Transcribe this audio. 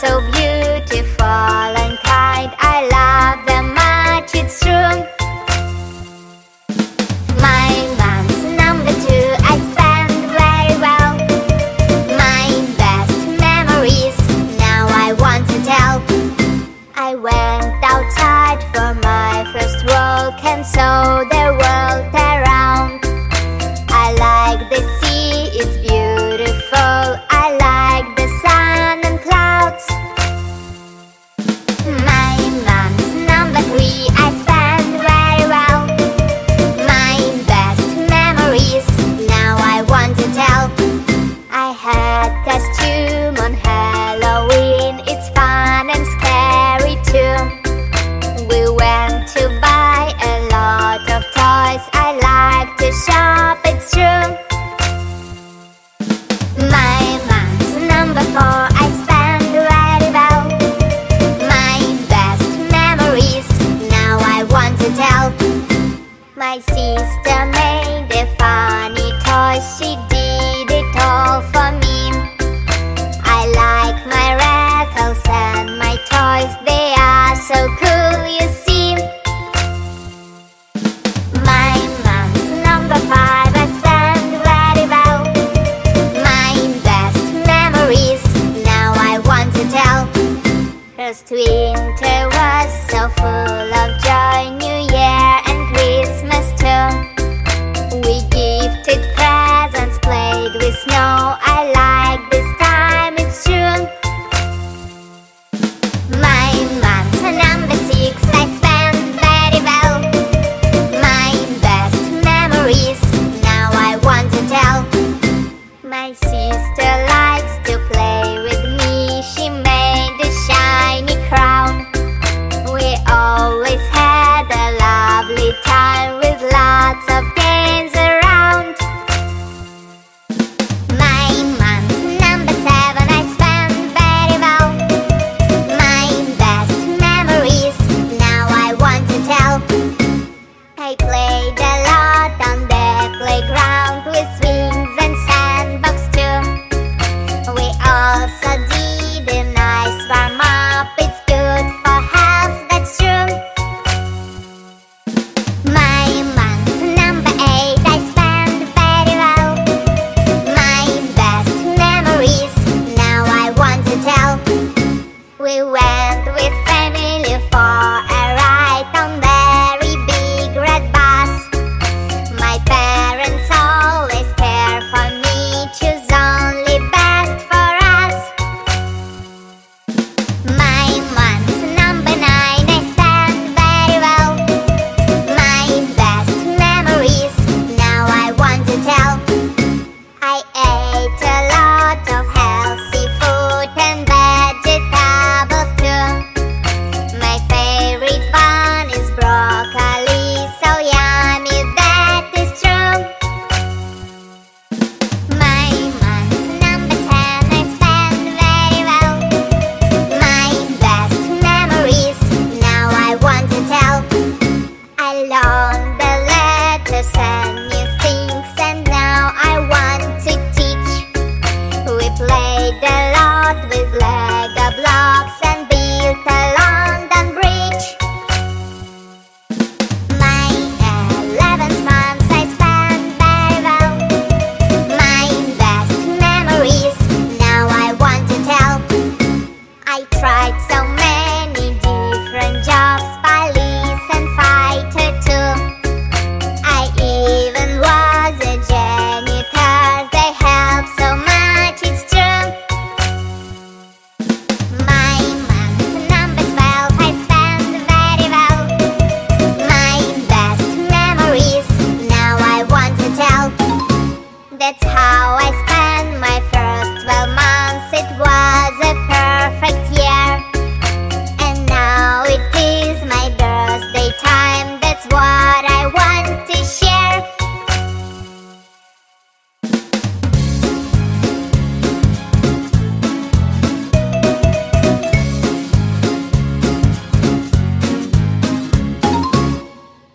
so beautiful and kind. I love them much, it's true. My man's number two, I spend very well. My best memories, now I want to tell. I went outside for my first walk and saw the world. My sister made a funny toy. She did it all for me. I like my rattles and my toys. They are so cool, you see. My mom's number five I spent very well. My best memories. Now I want to tell. Her winter was so full of. I see. played a lot with